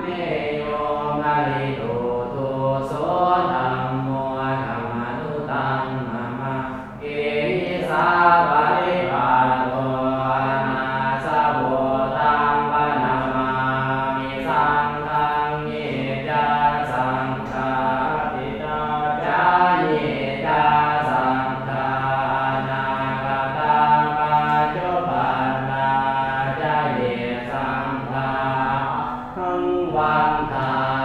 me o. 아.